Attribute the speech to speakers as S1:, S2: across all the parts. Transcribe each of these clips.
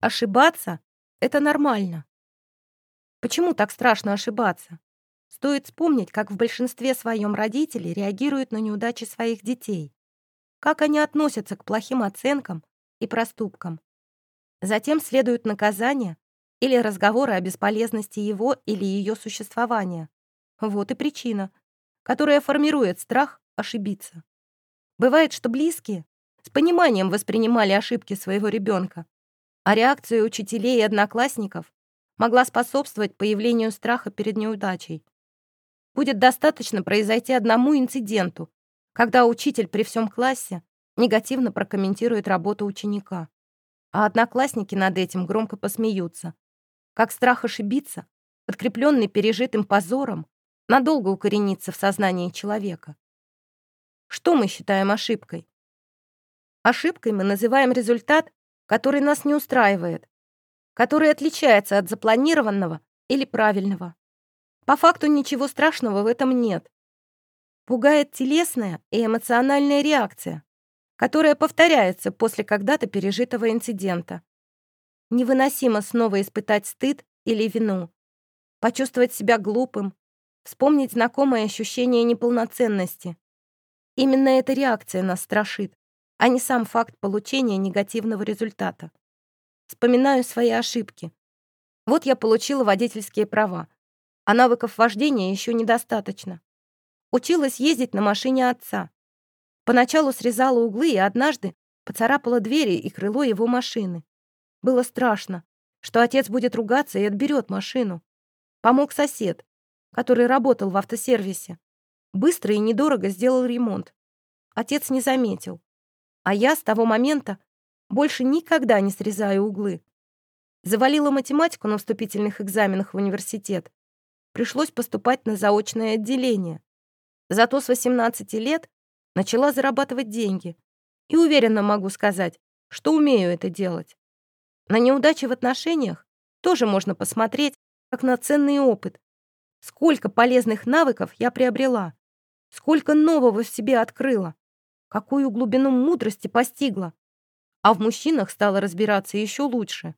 S1: Ошибаться — это нормально. Почему так страшно ошибаться? Стоит вспомнить, как в большинстве своем родители реагируют на неудачи своих детей, как они относятся к плохим оценкам и проступкам. Затем следуют наказания или разговоры о бесполезности его или ее существования. Вот и причина, которая формирует страх ошибиться. Бывает, что близкие с пониманием воспринимали ошибки своего ребенка, а реакция учителей и одноклассников могла способствовать появлению страха перед неудачей. Будет достаточно произойти одному инциденту, когда учитель при всем классе негативно прокомментирует работу ученика, а одноклассники над этим громко посмеются. Как страх ошибиться, подкрепленный пережитым позором, надолго укоренится в сознании человека. Что мы считаем ошибкой? Ошибкой мы называем результат, который нас не устраивает, который отличается от запланированного или правильного. По факту ничего страшного в этом нет. Пугает телесная и эмоциональная реакция, которая повторяется после когда-то пережитого инцидента. Невыносимо снова испытать стыд или вину, почувствовать себя глупым, вспомнить знакомое ощущение неполноценности. Именно эта реакция нас страшит, а не сам факт получения негативного результата. Вспоминаю свои ошибки. Вот я получила водительские права, а навыков вождения еще недостаточно. Училась ездить на машине отца. Поначалу срезала углы и однажды поцарапала двери и крыло его машины. Было страшно, что отец будет ругаться и отберет машину. Помог сосед, который работал в автосервисе. Быстро и недорого сделал ремонт. Отец не заметил. А я с того момента больше никогда не срезаю углы. Завалила математику на вступительных экзаменах в университет. Пришлось поступать на заочное отделение. Зато с 18 лет начала зарабатывать деньги. И уверенно могу сказать, что умею это делать. На неудачи в отношениях тоже можно посмотреть, как на ценный опыт. Сколько полезных навыков я приобрела, сколько нового в себе открыла, какую глубину мудрости постигла. А в мужчинах стала разбираться еще лучше.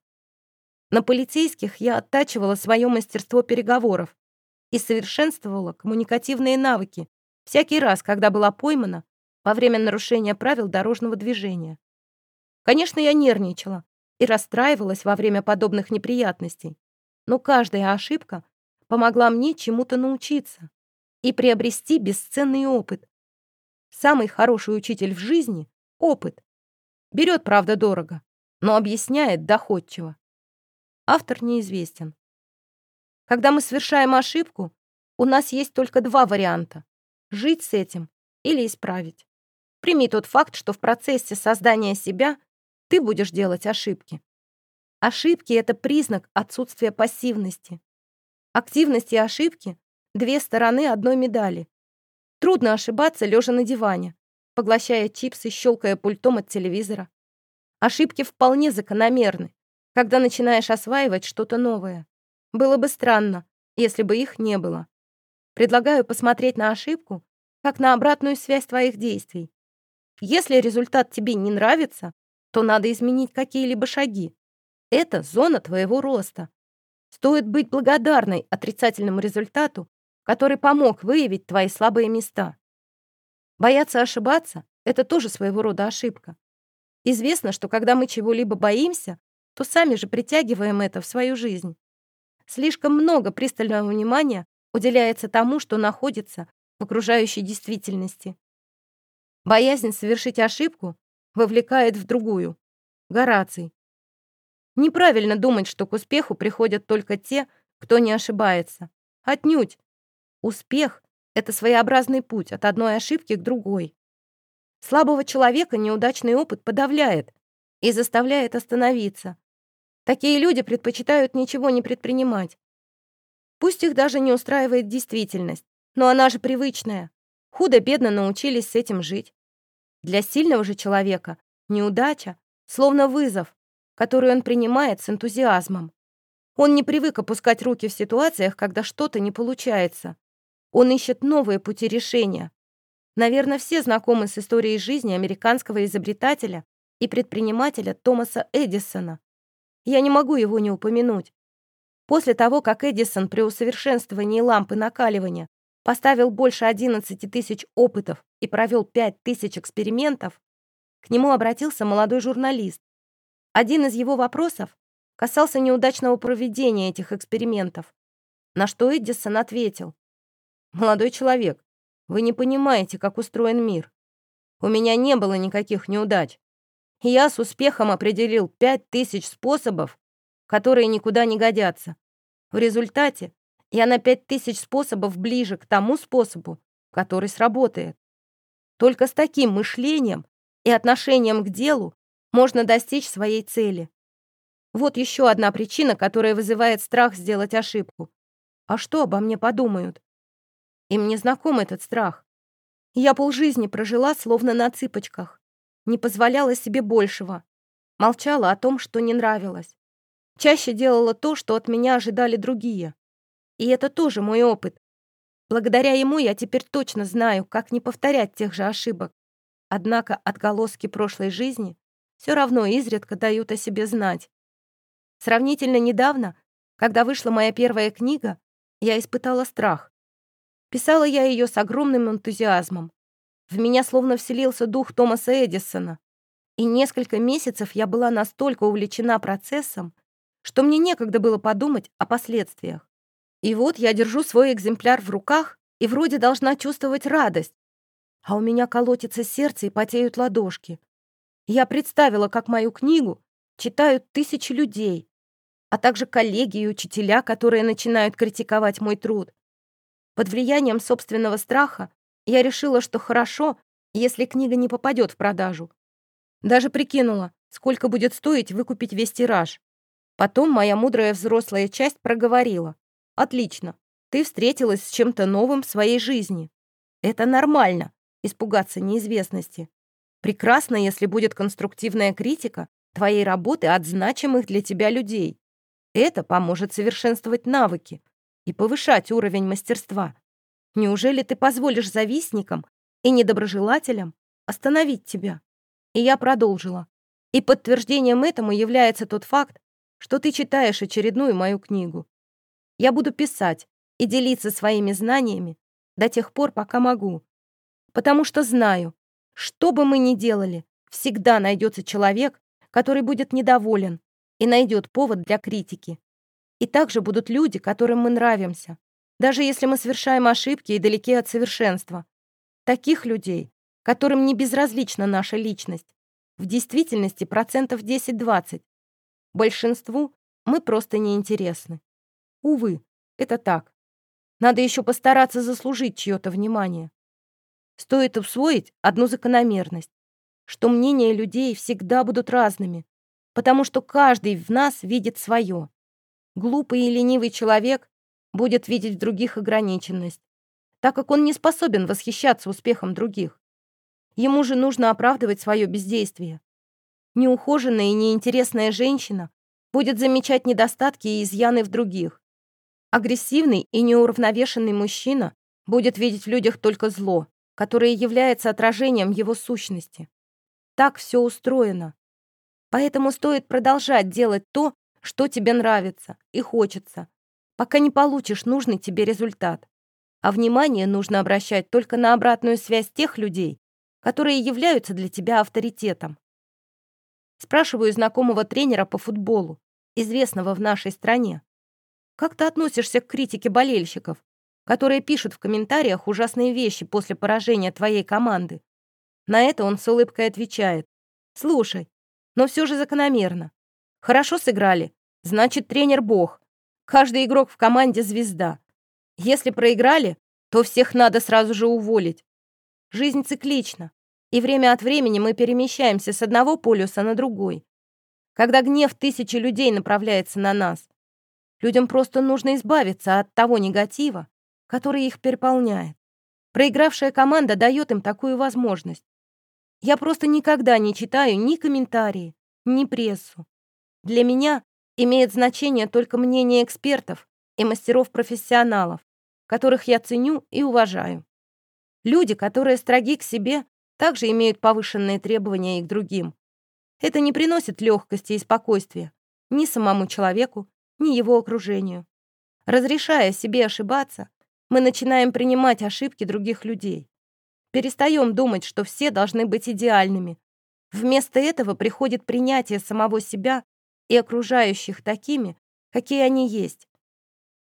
S1: На полицейских я оттачивала свое мастерство переговоров и совершенствовала коммуникативные навыки всякий раз, когда была поймана во время нарушения правил дорожного движения. Конечно, я нервничала, и расстраивалась во время подобных неприятностей. Но каждая ошибка помогла мне чему-то научиться и приобрести бесценный опыт. Самый хороший учитель в жизни — опыт. Берет, правда, дорого, но объясняет доходчиво. Автор неизвестен. Когда мы совершаем ошибку, у нас есть только два варианта — жить с этим или исправить. Прими тот факт, что в процессе создания себя ты будешь делать ошибки. Ошибки — это признак отсутствия пассивности. Активность и ошибки — две стороны одной медали. Трудно ошибаться, лежа на диване, поглощая чипсы, щелкая пультом от телевизора. Ошибки вполне закономерны, когда начинаешь осваивать что-то новое. Было бы странно, если бы их не было. Предлагаю посмотреть на ошибку как на обратную связь твоих действий. Если результат тебе не нравится, то надо изменить какие-либо шаги. Это зона твоего роста. Стоит быть благодарной отрицательному результату, который помог выявить твои слабые места. Бояться ошибаться — это тоже своего рода ошибка. Известно, что когда мы чего-либо боимся, то сами же притягиваем это в свою жизнь. Слишком много пристального внимания уделяется тому, что находится в окружающей действительности. Боязнь совершить ошибку вовлекает в другую. Гораций. Неправильно думать, что к успеху приходят только те, кто не ошибается. Отнюдь. Успех — это своеобразный путь от одной ошибки к другой. Слабого человека неудачный опыт подавляет и заставляет остановиться. Такие люди предпочитают ничего не предпринимать. Пусть их даже не устраивает действительность, но она же привычная. Худо-бедно научились с этим жить. Для сильного же человека неудача словно вызов, который он принимает с энтузиазмом. Он не привык опускать руки в ситуациях, когда что-то не получается. Он ищет новые пути решения. Наверное, все знакомы с историей жизни американского изобретателя и предпринимателя Томаса Эдисона. Я не могу его не упомянуть. После того, как Эдисон при усовершенствовании лампы накаливания поставил больше 11 тысяч опытов и провел 5 тысяч экспериментов, к нему обратился молодой журналист. Один из его вопросов касался неудачного проведения этих экспериментов, на что Эдисон ответил. «Молодой человек, вы не понимаете, как устроен мир. У меня не было никаких неудач. Я с успехом определил 5000 способов, которые никуда не годятся. В результате я на 5000 способов ближе к тому способу, который сработает. Только с таким мышлением и отношением к делу можно достичь своей цели. Вот еще одна причина, которая вызывает страх сделать ошибку. А что обо мне подумают? Им не знаком этот страх. Я полжизни прожила словно на цыпочках не позволяла себе большего. Молчала о том, что не нравилось. Чаще делала то, что от меня ожидали другие. И это тоже мой опыт. Благодаря ему я теперь точно знаю, как не повторять тех же ошибок. Однако отголоски прошлой жизни все равно изредка дают о себе знать. Сравнительно недавно, когда вышла моя первая книга, я испытала страх. Писала я ее с огромным энтузиазмом. В меня словно вселился дух Томаса Эдисона. И несколько месяцев я была настолько увлечена процессом, что мне некогда было подумать о последствиях. И вот я держу свой экземпляр в руках и вроде должна чувствовать радость. А у меня колотится сердце и потеют ладошки. Я представила, как мою книгу читают тысячи людей, а также коллеги и учителя, которые начинают критиковать мой труд. Под влиянием собственного страха я решила, что хорошо, если книга не попадет в продажу. Даже прикинула, сколько будет стоить выкупить весь тираж. Потом моя мудрая взрослая часть проговорила. «Отлично, ты встретилась с чем-то новым в своей жизни. Это нормально, испугаться неизвестности. Прекрасно, если будет конструктивная критика твоей работы от значимых для тебя людей. Это поможет совершенствовать навыки и повышать уровень мастерства. Неужели ты позволишь завистникам и недоброжелателям остановить тебя?» И я продолжила. И подтверждением этому является тот факт, что ты читаешь очередную мою книгу. Я буду писать и делиться своими знаниями до тех пор, пока могу. Потому что знаю, что бы мы ни делали, всегда найдется человек, который будет недоволен и найдет повод для критики. И также будут люди, которым мы нравимся, даже если мы совершаем ошибки и далеки от совершенства. Таких людей, которым не безразлична наша личность, в действительности процентов 10-20. Большинству мы просто неинтересны. Увы, это так. Надо еще постараться заслужить чье-то внимание. Стоит усвоить одну закономерность, что мнения людей всегда будут разными, потому что каждый в нас видит свое. Глупый и ленивый человек будет видеть в других ограниченность, так как он не способен восхищаться успехом других. Ему же нужно оправдывать свое бездействие. Неухоженная и неинтересная женщина будет замечать недостатки и изъяны в других. Агрессивный и неуравновешенный мужчина будет видеть в людях только зло, которое является отражением его сущности. Так все устроено. Поэтому стоит продолжать делать то, что тебе нравится и хочется, пока не получишь нужный тебе результат. А внимание нужно обращать только на обратную связь тех людей, которые являются для тебя авторитетом. Спрашиваю знакомого тренера по футболу, известного в нашей стране. Как ты относишься к критике болельщиков, которые пишут в комментариях ужасные вещи после поражения твоей команды? На это он с улыбкой отвечает. Слушай, но все же закономерно. Хорошо сыграли, значит, тренер бог. Каждый игрок в команде звезда. Если проиграли, то всех надо сразу же уволить. Жизнь циклична, и время от времени мы перемещаемся с одного полюса на другой. Когда гнев тысячи людей направляется на нас, людям просто нужно избавиться от того негатива, который их переполняет. Проигравшая команда дает им такую возможность. Я просто никогда не читаю ни комментарии, ни прессу. Для меня имеет значение только мнение экспертов и мастеров-профессионалов, которых я ценю и уважаю. Люди, которые строги к себе, также имеют повышенные требования и к другим. Это не приносит легкости и спокойствия, ни самому человеку, ни его окружению. Разрешая себе ошибаться, мы начинаем принимать ошибки других людей. Перестаем думать, что все должны быть идеальными. Вместо этого приходит принятие самого себя и окружающих такими, какие они есть.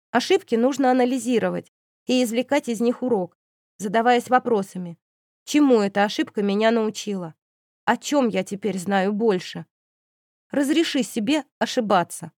S1: Ошибки нужно анализировать и извлекать из них урок, задаваясь вопросами. Чему эта ошибка меня научила? О чем я теперь знаю больше? Разреши себе ошибаться.